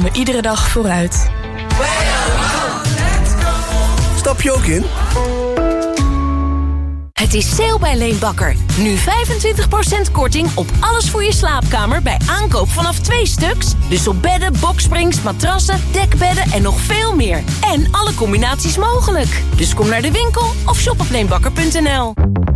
gaan we iedere dag vooruit. Stap je ook in? Het is sale bij Leenbakker. Nu 25% korting op alles voor je slaapkamer bij aankoop vanaf twee stuks. Dus op bedden, boksprings, matrassen, dekbedden en nog veel meer. En alle combinaties mogelijk. Dus kom naar de winkel of shop op leenbakker.nl.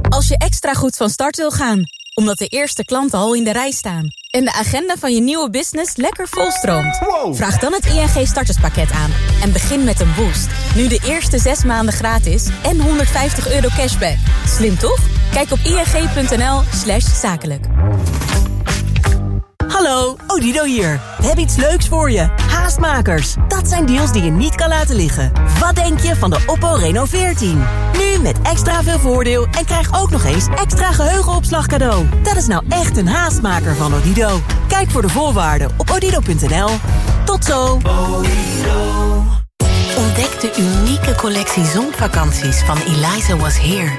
Als je extra goed van start wil gaan, omdat de eerste klanten al in de rij staan... en de agenda van je nieuwe business lekker volstroomt... vraag dan het ING starterspakket aan en begin met een boost. Nu de eerste zes maanden gratis en 150 euro cashback. Slim toch? Kijk op ing.nl slash zakelijk. Hallo, Odido hier. We hebben iets leuks voor je. Haastmakers. Dat zijn deals die je niet kan laten liggen. Wat denk je van de Oppo Reno 14? Nu met extra veel voordeel en krijg ook nog eens extra geheugenopslag cadeau. Dat is nou echt een haastmaker van Odido. Kijk voor de voorwaarden op odido.nl. Tot zo. Ontdek de unieke collectie zonvakanties van Eliza Was Here.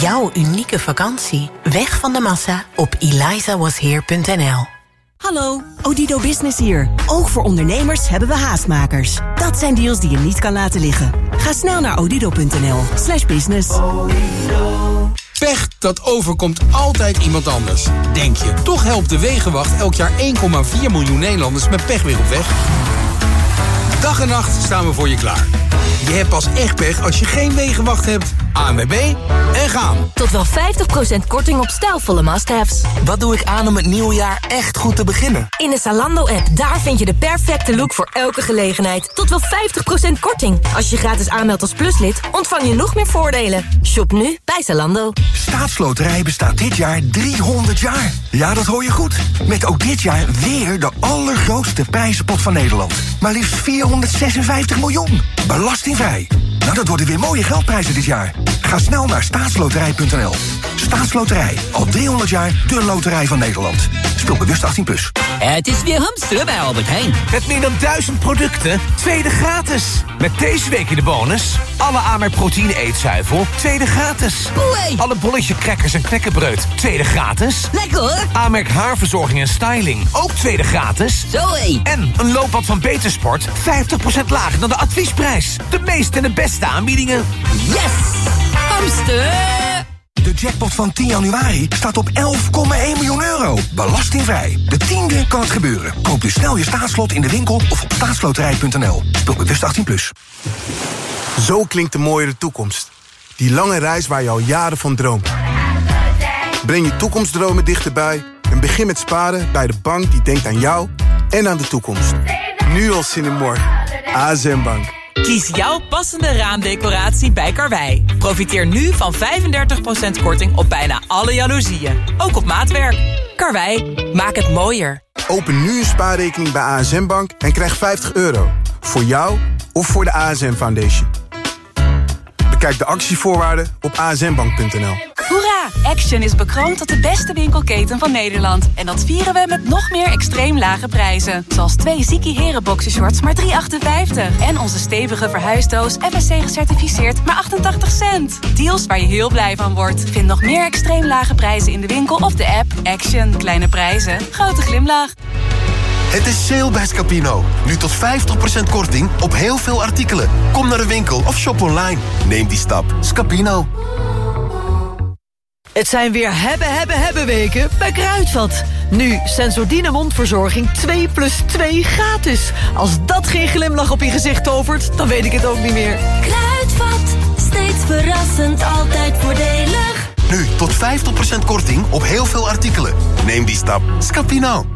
Jouw unieke vakantie. Weg van de massa op elizawasheer.nl Hallo, Odido Business hier. Ook voor ondernemers hebben we haastmakers. Dat zijn deals die je niet kan laten liggen. Ga snel naar odido.nl slash business. Pech, dat overkomt altijd iemand anders. Denk je, toch helpt de Wegenwacht elk jaar 1,4 miljoen Nederlanders met pech weer op weg? Dag en nacht staan we voor je klaar. Je hebt pas echt pech als je geen Wegenwacht hebt. ANWB en gaan. Tot wel 50% korting op stijlvolle must-haves. Wat doe ik aan om het nieuwe jaar echt goed te beginnen? In de Zalando-app, daar vind je de perfecte look voor elke gelegenheid. Tot wel 50% korting. Als je gratis aanmeldt als pluslid, ontvang je nog meer voordelen. Shop nu bij Zalando. Staatsloterij bestaat dit jaar 300 jaar. Ja, dat hoor je goed. Met ook dit jaar weer de allergrootste prijzenpot van Nederland. Maar liefst 456 miljoen. Belastingvrij. Nou, dat worden weer mooie geldprijzen dit jaar. Ga snel naar staatsloterij.nl. Staatsloterij. Al 300 jaar de loterij van Nederland. Speel bewust 18+. Plus. Het is weer hamsteren bij Albert Heijn. Met meer dan duizend producten, tweede gratis. Met deze week in de bonus... alle Amerk proteïne eetzuivel, tweede gratis. Oei. Alle bolletje crackers en knekkenbreud, tweede gratis. Lekker hoor. Amerk haarverzorging en styling, ook tweede gratis. Zoé. En een loopbad van Betersport, 50% lager dan de adviesprijs. De meeste en de beste aanbiedingen. Yes! Hamster! De jackpot van 10 januari staat op 11,1 miljoen euro. Belastingvrij. De tiende kan het gebeuren. Koop dus snel je staatslot in de winkel of op staatsloterij.nl. Speel bewust 18+. Plus. Zo klinkt de mooiere toekomst. Die lange reis waar je al jaren van droomt. Breng je toekomstdromen dichterbij en begin met sparen bij de bank die denkt aan jou en aan de toekomst. Nu al zin in morgen. ASM Bank. Kies jouw passende raamdecoratie bij Karwei. Profiteer nu van 35% korting op bijna alle jaloezieën. Ook op maatwerk. Karwei, maak het mooier. Open nu een spaarrekening bij ASM Bank en krijg 50 euro. Voor jou of voor de ASM Foundation. Bekijk de actievoorwaarden op asmbank.nl. Hoera! Action is bekroond tot de beste winkelketen van Nederland. En dat vieren we met nog meer extreem lage prijzen. Zoals twee Ziki Heren boxershorts maar 3,58. En onze stevige verhuisdoos FSC gecertificeerd maar 88 cent. Deals waar je heel blij van wordt. Vind nog meer extreem lage prijzen in de winkel of de app. Action. Kleine prijzen. Grote glimlach. Het is sale bij Scapino. Nu tot 50% korting op heel veel artikelen. Kom naar de winkel of shop online. Neem die stap. Scapino. Het zijn weer hebben, hebben, hebben weken bij Kruidvat. Nu Sensordine mondverzorging 2 plus 2 gratis. Als dat geen glimlach op je gezicht tovert, dan weet ik het ook niet meer. Kruidvat, steeds verrassend, altijd voordelig. Nu tot 50% korting op heel veel artikelen. Neem die stap. Scapino.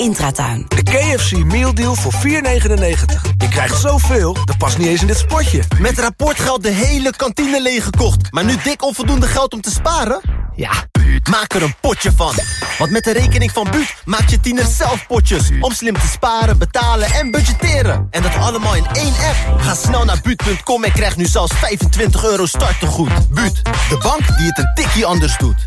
Intratuin. De KFC Meal Deal voor 4,99. Je krijgt zoveel, dat past niet eens in dit spotje. Met rapportgeld de hele kantine leeggekocht. Maar nu dik onvoldoende geld om te sparen? Ja, maak er een potje van. Want met de rekening van Buut maak je tiener zelf potjes. Om slim te sparen, betalen en budgetteren. En dat allemaal in één app. Ga snel naar Buut.com en krijg nu zelfs 25 euro startegoed. Buut, de bank die het een tikje anders doet.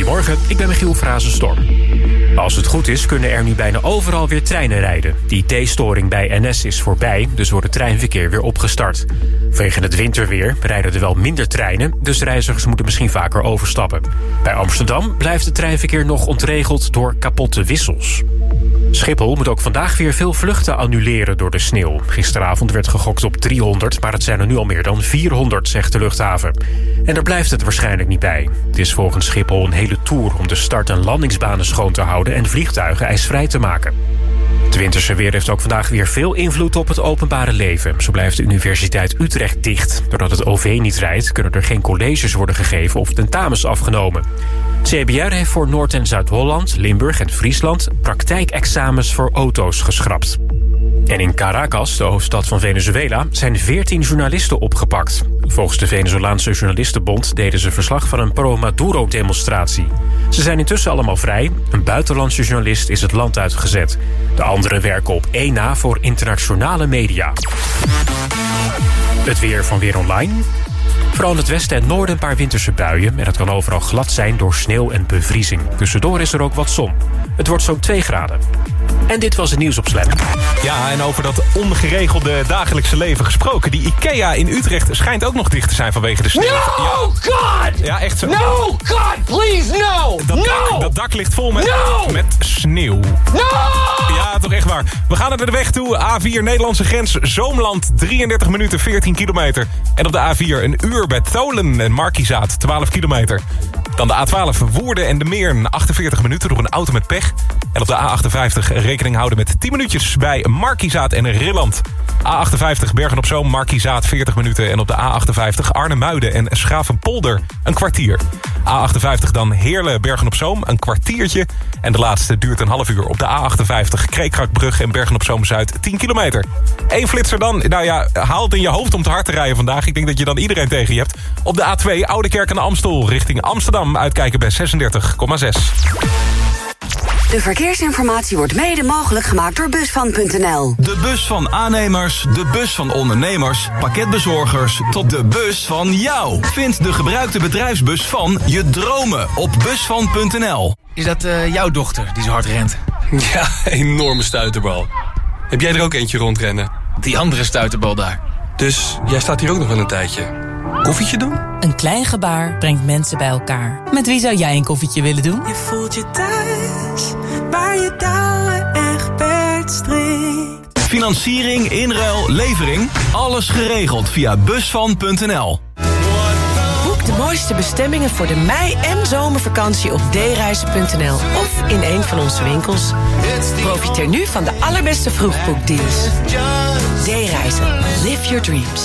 Goedemorgen, ik ben Michiel Frazenstorm. Als het goed is, kunnen er nu bijna overal weer treinen rijden. Die T-storing bij NS is voorbij, dus wordt het treinverkeer weer opgestart. Vanwege het winterweer rijden er wel minder treinen... dus reizigers moeten misschien vaker overstappen. Bij Amsterdam blijft het treinverkeer nog ontregeld door kapotte wissels. Schiphol moet ook vandaag weer veel vluchten annuleren door de sneeuw. Gisteravond werd gegokt op 300, maar het zijn er nu al meer dan 400, zegt de luchthaven. En daar blijft het waarschijnlijk niet bij. Het is volgens Schiphol een hele tour om de start- en landingsbanen schoon te houden... en vliegtuigen ijsvrij te maken. Het winterse weer heeft ook vandaag weer veel invloed op het openbare leven. Zo blijft de Universiteit Utrecht dicht. Doordat het OV niet rijdt, kunnen er geen colleges worden gegeven of tentamens afgenomen. CBR heeft voor Noord- en Zuid-Holland, Limburg en Friesland praktijkexamens voor auto's geschrapt. En in Caracas, de hoofdstad van Venezuela, zijn 14 journalisten opgepakt. Volgens de Venezolaanse Journalistenbond deden ze verslag van een pro-Maduro-demonstratie. Ze zijn intussen allemaal vrij. Een buitenlandse journalist is het land uitgezet. De anderen werken op één na voor internationale media. Het weer van Weer Online. Vooral in het westen en noorden een paar winterse buien... en het kan overal glad zijn door sneeuw en bevriezing. Tussendoor is er ook wat zon. Het wordt zo'n 2 graden. En dit was het nieuws op Slam. Ja, en over dat ongeregelde dagelijkse leven gesproken. Die IKEA in Utrecht schijnt ook nog dicht te zijn vanwege de sneeuw. No, God! Ja, echt zo. No, God, please, no! Dat, no! dak, dat dak ligt vol met, No! met sneeuw. No! Ja, toch echt waar. We gaan naar de weg toe. A4 Nederlandse grens, Zoomland, 33 minuten, 14 kilometer. En op de A4 een uur bij Tolen en Markizaat, 12 kilometer. Dan de A12 Woerden en de Meern, 48 minuten door een auto met pech. En op de A58 rekening houden met 10 minuutjes bij Markizaat en Rilland. A58 Bergen-op-Zoom, Markizaat 40 minuten. En op de A58 Arnhem-Muiden en Schravenpolder een kwartier. A58 dan Heerlen, Bergen-op-Zoom, een kwartiertje. En de laatste duurt een half uur op de A58 Kreekrakbrug en Bergen-op-Zoom-Zuid 10 kilometer. Eén flitser dan, nou ja, haal het in je hoofd om te hard te rijden vandaag. Ik denk dat je dan iedereen tegen je hebt. Op de A2 Oudekerk en Amstel richting Amsterdam uitkijken bij 36,6. De verkeersinformatie wordt mede mogelijk gemaakt door Busvan.nl. De bus van aannemers, de bus van ondernemers, pakketbezorgers... tot de bus van jou. Vind de gebruikte bedrijfsbus van je dromen op busvan.nl. Is dat uh, jouw dochter die zo hard rent? Ja, enorme stuiterbal. Heb jij er ook eentje rondrennen? Die andere stuiterbal daar. Dus jij staat hier ook nog wel een tijdje. Koffietje doen? Een klein gebaar brengt mensen bij elkaar. Met wie zou jij een koffietje willen doen? Je voelt je thuis, waar je touwen echt. Financiering, inruil, levering. Alles geregeld via busvan.nl. Boek de mooiste bestemmingen voor de mei- en zomervakantie op dereizen.nl of in een van onze winkels. Profiteer nu van de allerbeste vroegboekdeals. D-reizen. Live your dreams.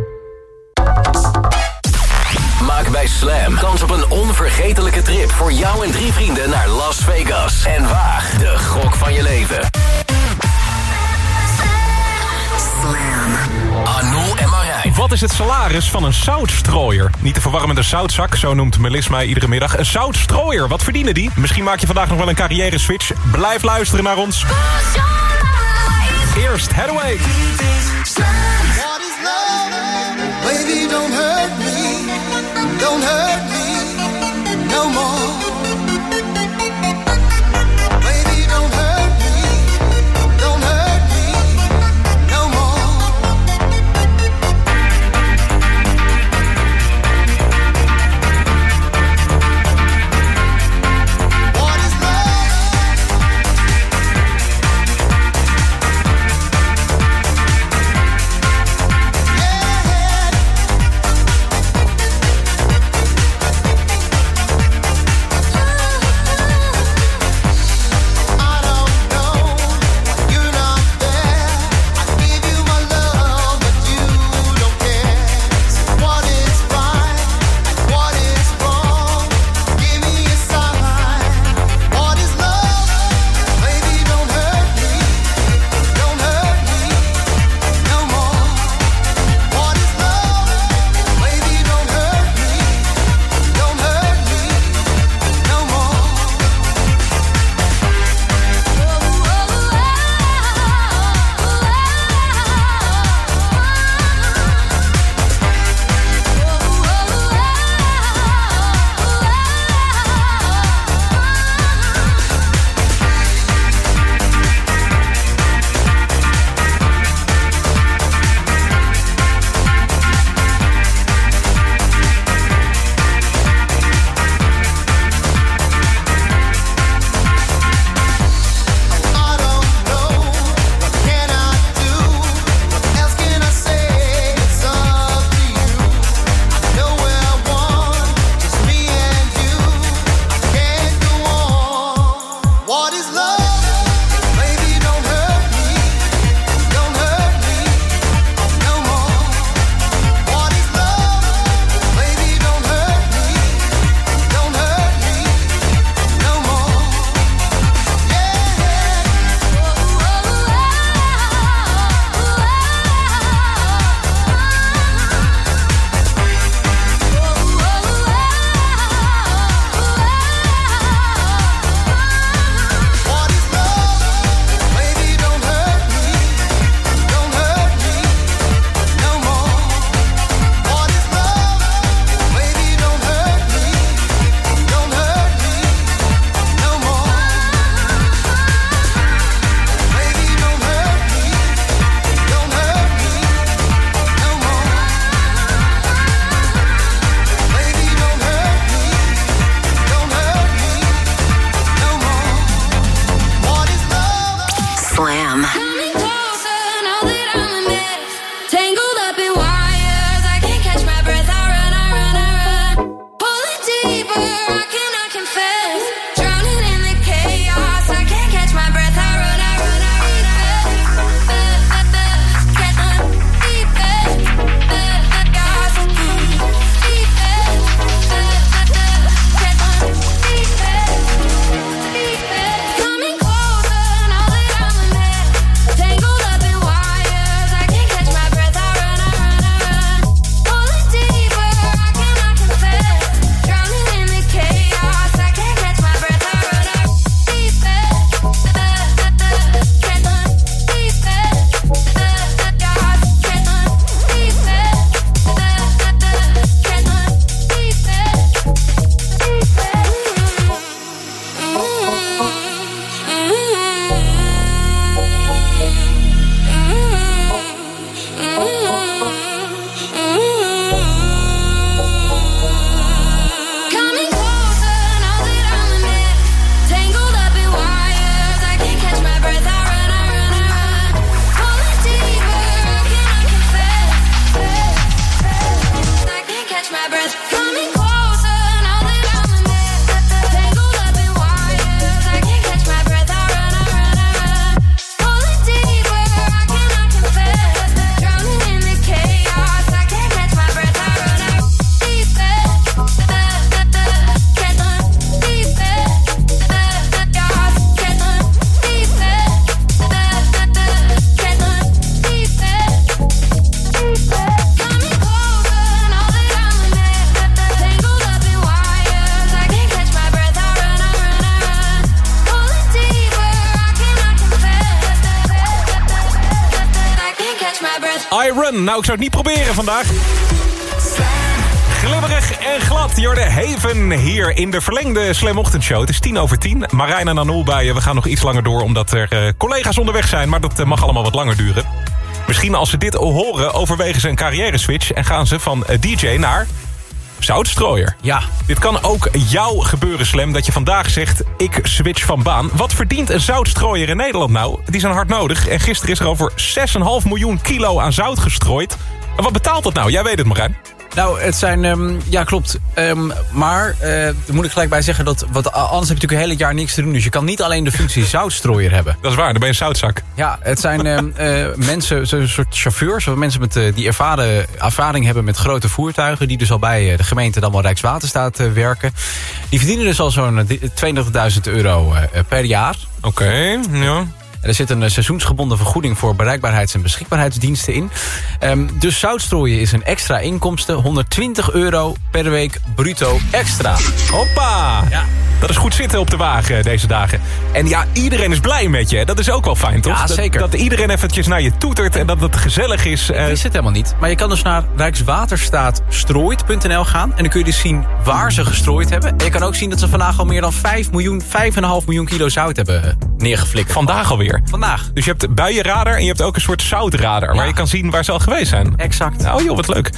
Bij Slam kans op een onvergetelijke trip voor jou en drie vrienden naar Las Vegas. En waag de gok van je leven. Arnoel en Marijn. Wat is het salaris van een zoutstrooier? Niet te verwarren met een zoutzak, zo noemt Melis mij iedere middag. Een zoutstrooier, wat verdienen die? Misschien maak je vandaag nog wel een carrière switch. Blijf luisteren naar ons. Eerst Hathaway. Baby, don't hurt don't hurt me no more. Nou, ik zou het niet proberen vandaag. Glibberig en glad. Jorde Haven hier in de verlengde Slam Ochtendshow. Het is tien over tien. Marijn en Anoul bij je. We gaan nog iets langer door omdat er eh, collega's onderweg zijn. Maar dat eh, mag allemaal wat langer duren. Misschien als ze dit horen overwegen ze een carrière switch... en gaan ze van eh, DJ naar zoutstrooier. Ja. Dit kan ook jou gebeuren, Slam, dat je vandaag zegt... ik switch van baan. Wat verdient een zoutstrooier in Nederland nou? Die zijn hard nodig. En gisteren is er over 6,5 miljoen kilo aan zout gestrooid. En wat betaalt dat nou? Jij weet het, Marijn. Nou, het zijn... ehm, ja, klopt. Ehm, maar eh daar moet ik gelijk bij zeggen dat... Want anders heb je natuurlijk een hele jaar niks te doen. Dus je kan niet alleen de functie zoutstrooier hebben. Dat is waar, dan ben je een zoutzak. Ja, het zijn ehm, eh, mensen, zo'n soort chauffeurs... of mensen met, eh, die ervaren, ervaring hebben met grote voertuigen... die dus al bij de gemeente dan wel Rijkswaterstaat werken. Die verdienen dus al zo'n eh, 32.000 euro per jaar. Oké, ja. Er zit een eh, seizoensgebonden vergoeding voor bereikbaarheids- en beschikbaarheidsdiensten in. Ehm, dus zoutstrooien is een extra inkomsten. 120 euro per week bruto extra. Hoppa! Ja. Dat is goed zitten op de wagen deze dagen. En ja, iedereen is blij met je. Dat is ook wel fijn, toch? Ja, zeker. Dat, iedereen eventjes naar je toetert en dat het gezellig is. Ik Eh, wist het helemaal niet. Maar je kan dus naar rijkswaterstaatstrooit.nl gaan. En dan kun je dus zien waar ze gestrooid hebben. En je kan ook zien dat ze vandaag al meer dan 5 miljoen, 5,5 miljoen kilo zout hebben eh, neergeflikt. Vandaag alweer? Vandaag. Dus je hebt buienradar en je hebt ook een soort zoutradar... waar je kan zien waar ze al geweest zijn. Exact. Oh joh, wat leuk.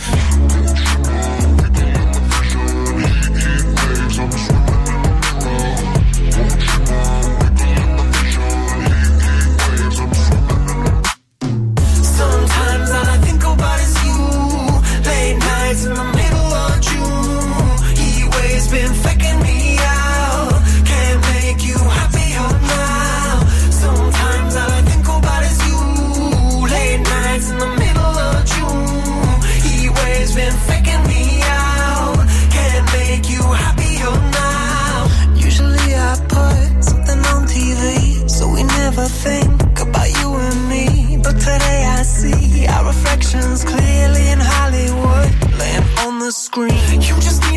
screen. You just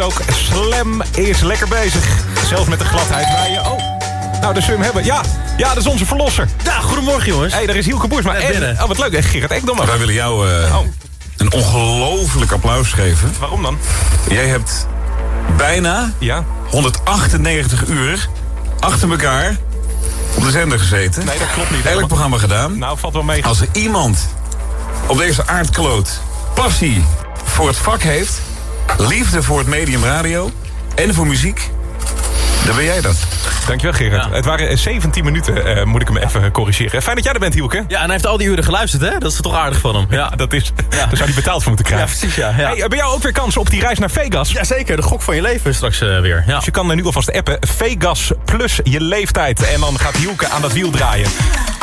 ook. Slam is lekker bezig. Zelfs met de gladheid waar je... Oh, nou, de Sum hebben. Ja, ja, dat is onze verlosser. Ja, goedemorgen jongens. Hé, hey, daar is Hielke Boersma. En, binnen. oh, wat leuk. En Gerard Ekdom. Wij willen jou eh, een ongelooflijk applaus geven. Waarom dan? Jij hebt bijna ja? 198 uur achter elkaar op de zender gezeten. Nee, dat klopt niet. Elk programma gedaan. Nou, valt wel mee. Als er iemand op deze aardkloot passie voor het vak heeft... liefde voor het medium radio en voor muziek... dan ben jij dat. Dankjewel, Gerard. Het waren eh, 17 minuten, eh, moet ik hem even corrigeren. Fijn dat jij er bent, Hielke. Ja, en hij heeft al die uren geluisterd, hè? Dat is toch aardig van hem. Ja, dat is. Daar zou hij betaald voor moeten krijgen. Ja, precies, ja. ja. Hey, eh, bij jou ook weer kans op die reis naar Vegas? Jazeker, de gok van je leven straks eh, weer. Ja. Dus je kan er nu alvast appen. Vegas plus je leeftijd. En dan gaat Hielke aan dat wiel draaien.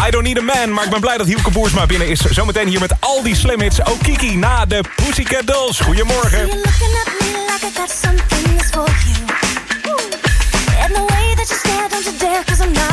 I don't need a man, maar ik ben blij dat Hielke Boersma binnen is. Zometeen hier met al die slim hits. Ook Kiki na de Pussycat Dolls. Goedemorgen. Cause I'm not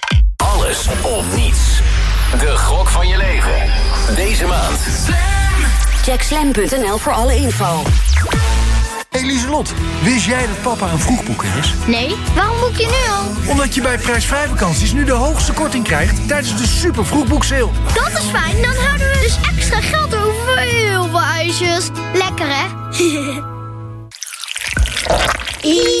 Alles of niets. De gok van je leven. Deze maand. Check slam.nl voor alle info. Hey Lieselot, wist jij dat papa een vroegboeker is? Nee, waarom boek je nu al? Omdat je bij prijsvrij vakanties nu de hoogste korting krijgt tijdens de super vroegboekseil. Dat is fijn, dan houden we dus extra geld over voor heel veel ijsjes. Lekker hè?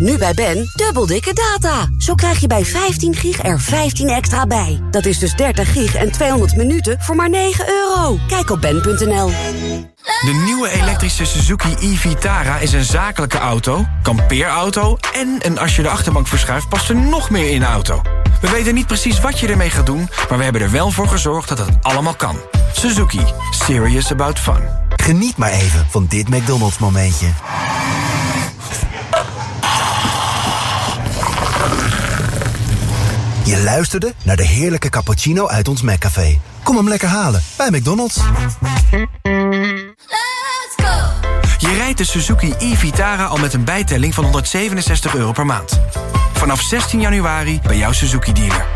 Nu bij Ben, dubbel dikke data. Zo krijg je bij 15 gig er 15 extra bij. Dat is dus 30 gig en 200 minuten voor maar 9 euro. Kijk op ben.nl. De nieuwe elektrische Suzuki e-Vitara is een zakelijke auto, kampeerauto... en een als je de achterbank verschuift past er nog meer in de auto. We weten niet precies wat je ermee gaat doen... maar we hebben er wel voor gezorgd dat het allemaal kan. Suzuki. Serious about fun. Geniet maar even van dit McDonald's momentje. Je luisterde naar de heerlijke cappuccino uit ons McCafé. Kom hem lekker halen bij McDonald's. Je rijdt de Suzuki e-Vitara al met een bijtelling van 167 euro per maand. Vanaf 16 januari bij jouw Suzuki-dealer.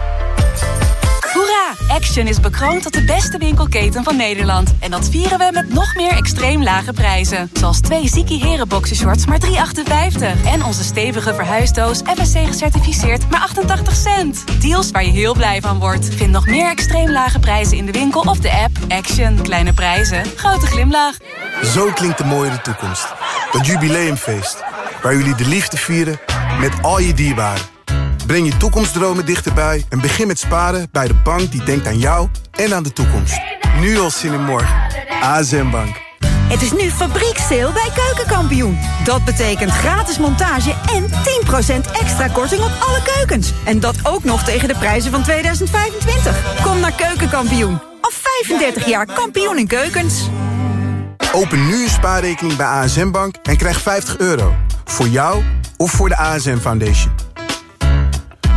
Action is bekroond tot de beste winkelketen van Nederland. En dat vieren we met nog meer extreem lage prijzen. Zoals twee Ziki Heren boxershorts maar 3,58. En onze stevige verhuisdoos FSC gecertificeerd maar 88 cent. Deals waar je heel blij van wordt. Vind nog meer extreem lage prijzen in de winkel of de app. Action. Kleine prijzen. Grote glimlach. Zo klinkt de mooie toekomst. Het jubileumfeest. Waar jullie de liefde vieren met al je dierbaren. Breng je toekomstdromen dichterbij en begin met sparen bij de bank die denkt aan jou en aan de toekomst. Nu al zin in morgen. ASM Bank. Het is nu fabrieksteel bij Keukenkampioen. Dat betekent gratis montage en 10% extra korting op alle keukens. En dat ook nog tegen de prijzen van 2025. Kom naar Keukenkampioen. Al 35 jaar kampioen in keukens. Open nu een spaarrekening bij ASM Bank en krijg 50 euro. Voor jou of voor de ASM Foundation.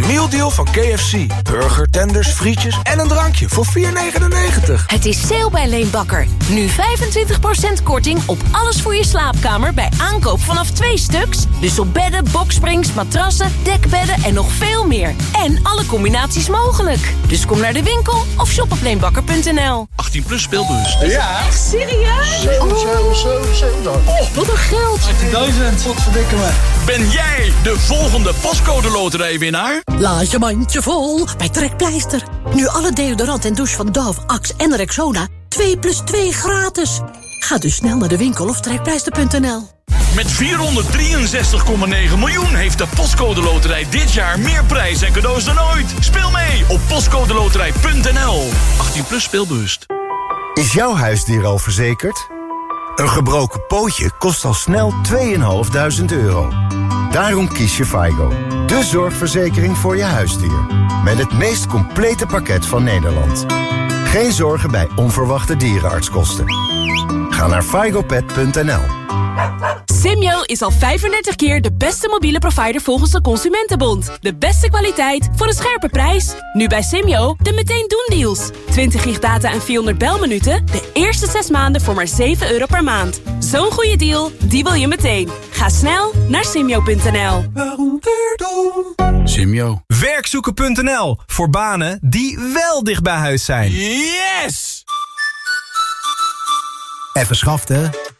mealdeal van KFC. Burger, tenders, frietjes en een drankje voor 4,99. Het is sale bij Leenbakker. Nu 25% korting op alles voor je slaapkamer bij aankoop vanaf twee stuks. Dus op bedden, boksprings, matrassen, dekbedden en nog veel meer. En alle combinaties mogelijk. Dus kom naar de winkel of shop op leenbakker.nl. 18 plus speelbus. Ja. Echt serieus? Oh, wat een geld. 18.000. Wat verdikken me. Ben jij de volgende postcode loterijwinnaar? Laat je mandje vol bij Trekpleister. Nu alle deodorant en douche van Dove, Axe en Rexona 2 plus 2 gratis. Ga dus snel naar de winkel of trekpleister.nl. Met 463,9 miljoen heeft de Postcode Loterij dit jaar meer prijs en cadeaus dan ooit. Speel mee op postcodeloterij.nl. 18 plus speelbewust. Is jouw huisdier al verzekerd? Een gebroken pootje kost al snel 2.500 euro. Daarom kies je FIGO, de zorgverzekering voor je huisdier. Met het meest complete pakket van Nederland. Geen zorgen bij onverwachte dierenartskosten. Ga naar figopet.nl. Simyo is al 35 keer de beste mobiele provider volgens de Consumentenbond. De beste kwaliteit voor een scherpe prijs. Nu bij Simyo de meteen doen deals. 20 gig data en 400 belminuten. De eerste 6 maanden voor maar 7 euro per maand. Zo'n goede deal, die wil je meteen. Ga snel naar simyo.nl. Simyo. Werkzoeken.nl voor banen die wel dicht bij huis zijn. Yes! Even schaften,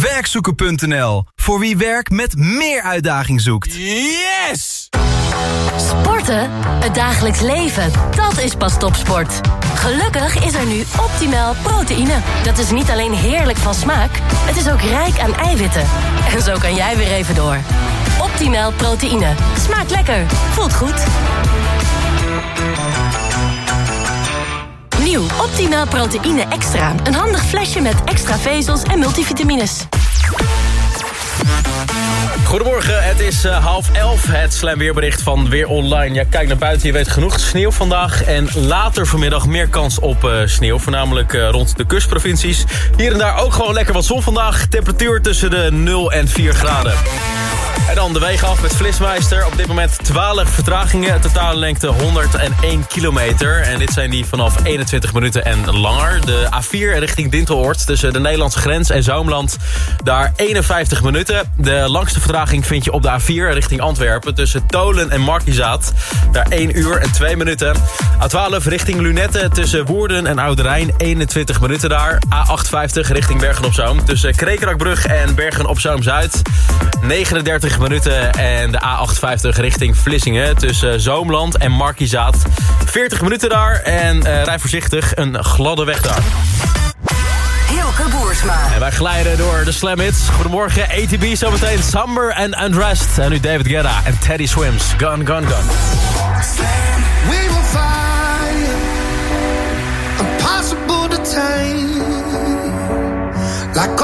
Werkzoeken.nl voor wie werk met meer uitdaging zoekt. Yes! Sporten? Het dagelijks leven. Dat is pas topsport. Gelukkig is er nu optimaal proteïne. Dat is niet alleen heerlijk van smaak, het is ook rijk aan eiwitten. En zo kan jij weer even door. Optimaal proteïne. Smaakt lekker. Voelt goed. Nieuw Optimaal proteïne extra. Een handig flesje met extra vezels en multivitamines. Goedemorgen, het is eh, half elf. Het slam weerbericht van Weer Online. Ja, kijk naar buiten, je weet genoeg sneeuw vandaag. En later vanmiddag meer kans op eh, sneeuw. Voornamelijk eh, rond de kustprovincies. Hier en daar ook gewoon lekker wat zon vandaag. Temperatuur tussen de 0 en 4 graden. En dan de wegen af met Flitsmeister. Op dit moment 12 vertragingen. Totale lengte 101 kilometer. En dit zijn die vanaf 21 minuten en langer. De A4 richting Dinteloord tussen de Nederlandse grens en Zoomland. Daar 51 minuten. De langste vertraging vind je op de A4 richting Antwerpen. Tussen Tolen en Markizaat. Daar 1 uur en 2 minuten. A12 richting Lunette tussen Woerden en Ouderijn. 21 minuten daar. A58 richting Bergen op Zoom. Tussen Krekerakbrug en Bergen op Zoom-Zuid. 39 minuten. En de A58 richting Vlissingen tussen Zoomland en Markizaat. 40 minuten daar. En uh, rij voorzichtig. Een gladde weg daar. Boersma. En wij glijden door de Slam Hits. Goedemorgen, ATB zometeen. Summer and Undressed. En nu David Guetta en Teddy Swims. Gun, gun, gun. We will find impossible to tame, like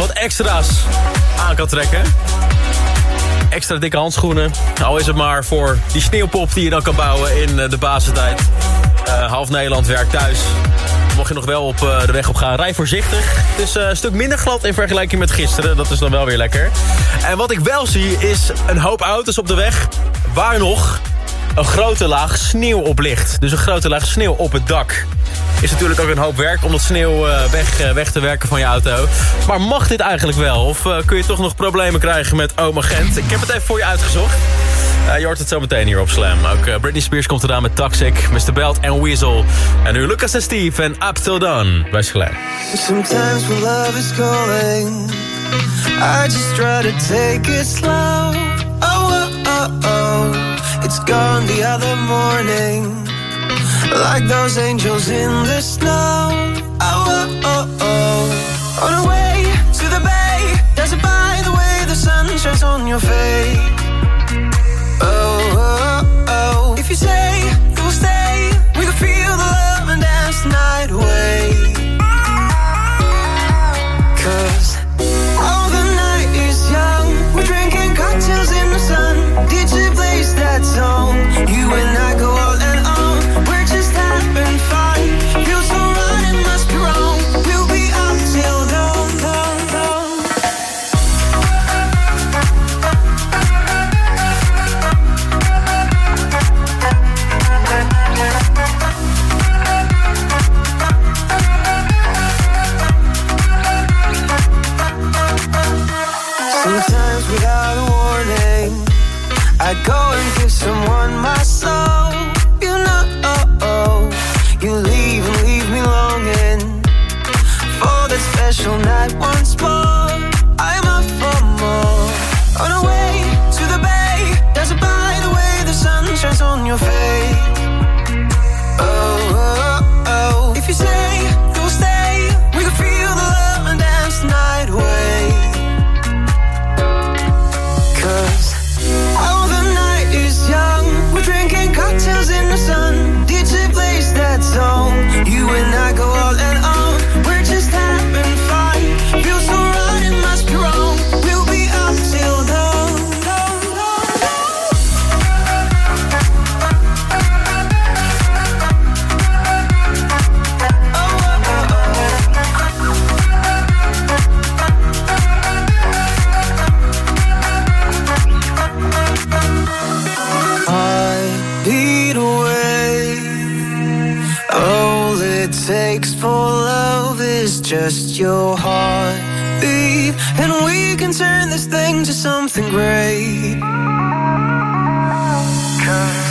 wat extra's aan kan trekken. Extra dikke handschoenen. Al is het maar voor die sneeuwpop die je dan kan bouwen in eh, de basentijd. Uh, half Nederland werkt thuis. Mocht je nog wel op uh, de weg op gaan, rij voorzichtig. Het is een stuk minder glad in vergelijking met gisteren. Dat is dan wel weer lekker. En wat ik wel zie is een hoop auto's op de weg. Waar nog een grote laag sneeuw op ligt. Dus een grote laag sneeuw op het dak. Is natuurlijk ook een hoop werk om dat sneeuw uh, weg, uh, weg te werken van je auto. Maar mag dit eigenlijk wel? Of uh, kun je toch nog problemen krijgen met oma Gent? Ik heb het even voor je uitgezocht. je hoort het zo meteen hier op Slam. Ook Britney Spears komt eraan met Toxic, Mr. Belt en Weasel. En nu Lucas en Steve en Up Till Dawn bij Slam. Sometimes when love is calling I just try to take it slow Oh, oh, oh, oh It's gone the other morning Like those angels in the snow. Oh, oh, oh, oh. On the way to the bay, does it by the way the sun shines on your face? It takes for love is just your heartbeat, and we can turn this thing to something great. Cause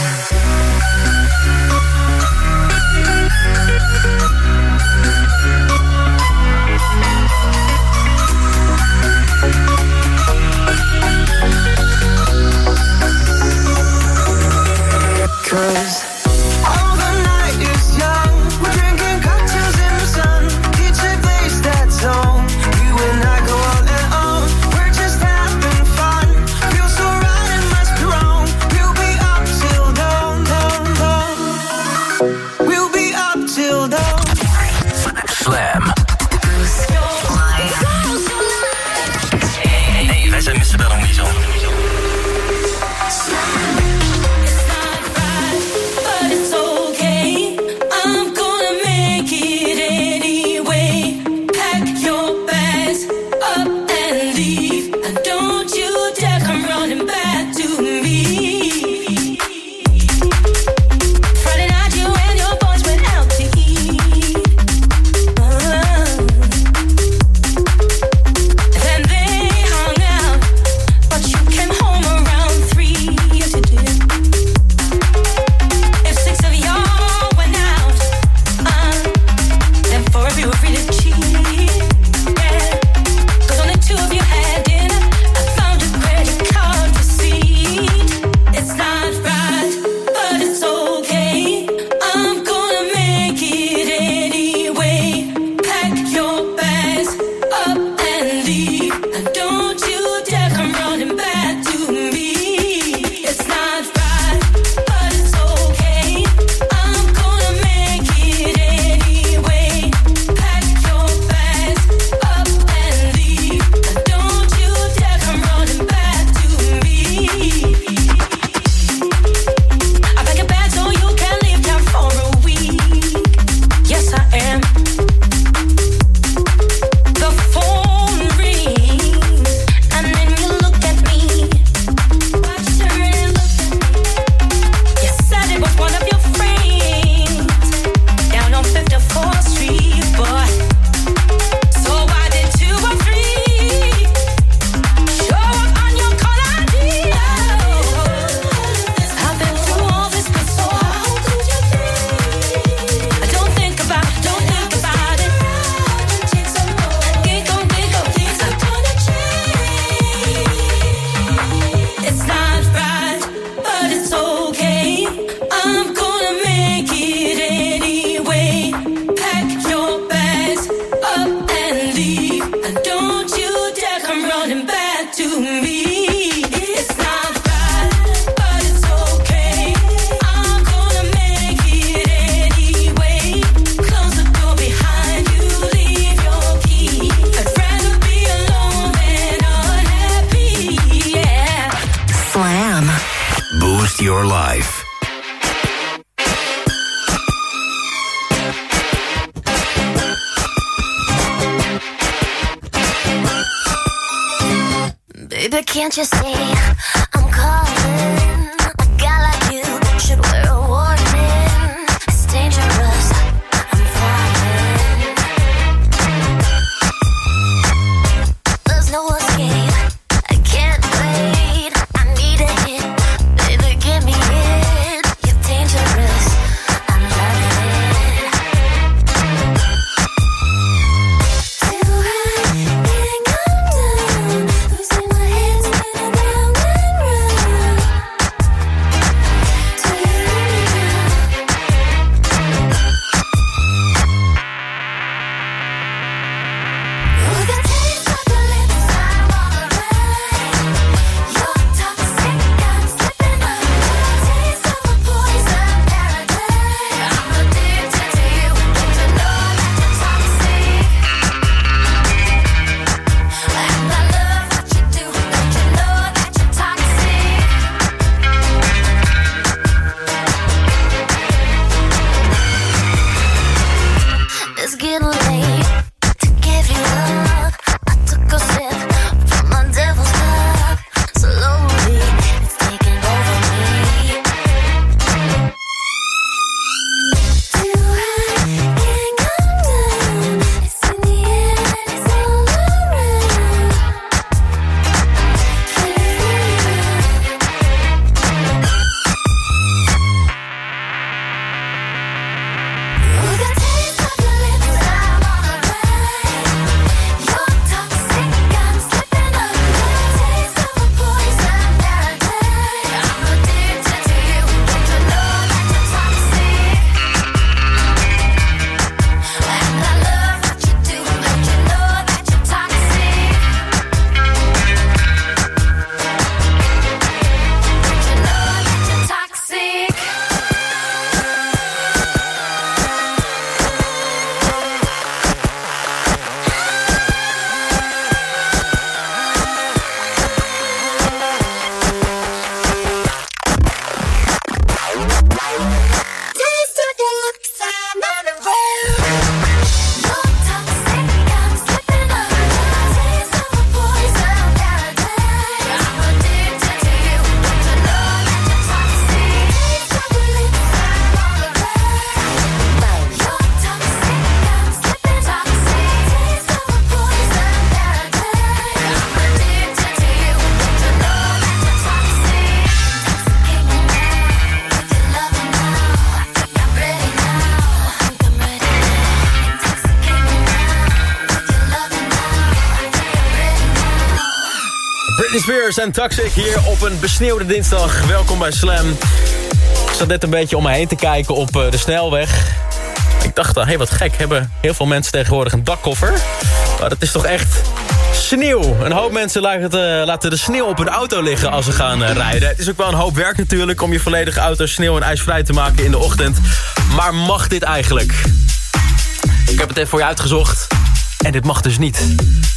Spears en Toxic hier op een besneeuwde dinsdag. Welkom bij Slam. Ik zat net een beetje om me heen te kijken op eh, de snelweg. Ik dacht, hé, hey, wat gek. Hebben heel veel mensen tegenwoordig een dakkoffer? Maar het is toch echt sneeuw. Een hoop mensen laten de sneeuw op hun auto liggen als ze gaan eh, rijden. Het is ook wel een hoop werk natuurlijk om je volledige auto sneeuw en ijsvrij te maken in de ochtend. Maar mag dit eigenlijk? Ik heb het even voor je uitgezocht. En dit mag dus niet.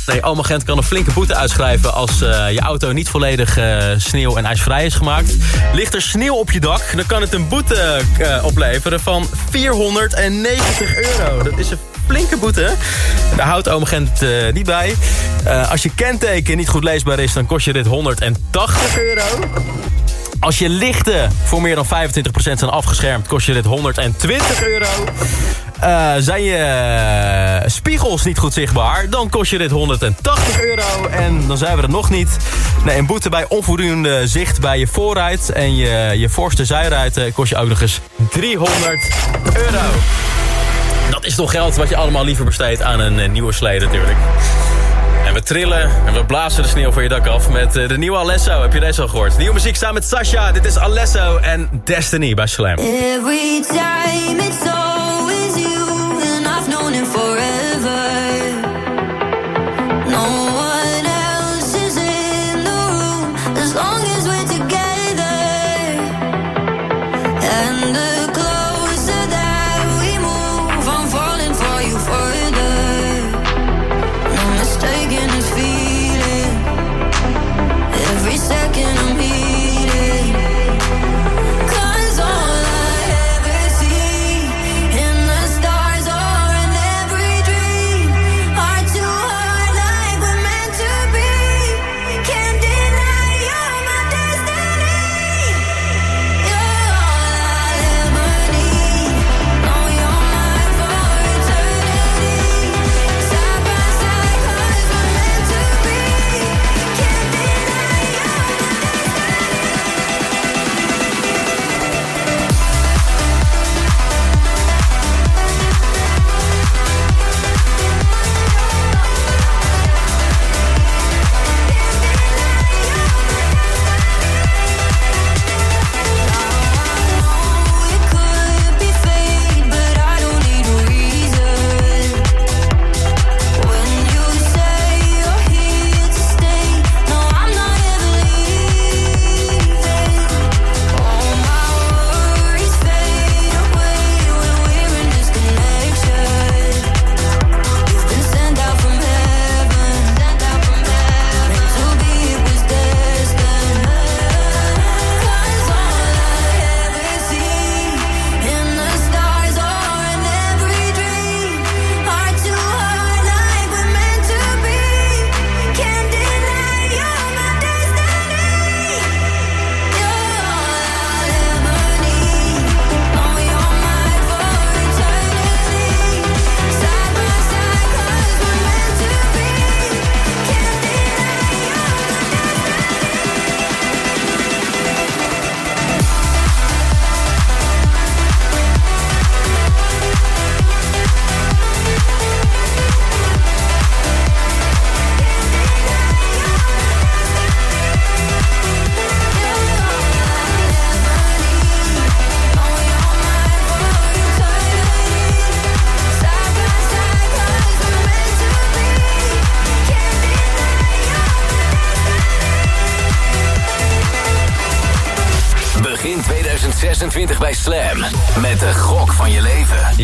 Nee, Almagent kan een flinke boete uitschrijven... als eh, je auto niet volledig eh, sneeuw- en ijsvrij is gemaakt. Ligt er sneeuw op je dak, dan kan het een boete eh, opleveren van 490 euro. Dat is een flinke boete. Daar houdt Almagent eh, niet bij. Als je kenteken niet goed leesbaar is... dan kost je dit 180 euro. Als je lichten voor meer dan 25% zijn afgeschermd... kost je dit 120 euro. Eh, zijn je eh, spiegels niet goed zichtbaar... dan kost je dit 180 euro. En dan zijn we er nog niet. Nee, een boete bij onvoldoende zicht bij je voorruit... en je, je voorste zijruiten kost je ook nog eens 300 euro. Dat is toch geld wat je allemaal liever besteedt aan een eh, nieuwe slee natuurlijk. En we trillen en we blazen de sneeuw van je dak af met de nieuwe Alesso. Heb je deze al gehoord? Nieuwe muziek samen met Sasha. Dit is Alesso en Destiny bij Slam. Every time it's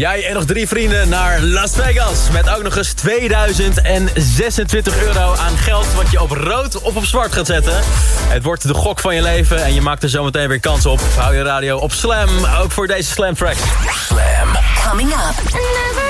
Jij en nog drie vrienden naar Las Vegas. Met ook nog eens 2026 euro aan geld wat je op rood of op zwart gaat zetten. Het wordt de gok van je leven en je maakt er zometeen weer kans op. Hou je radio op Slam, ook voor deze Slam track. Slam. Coming up. Never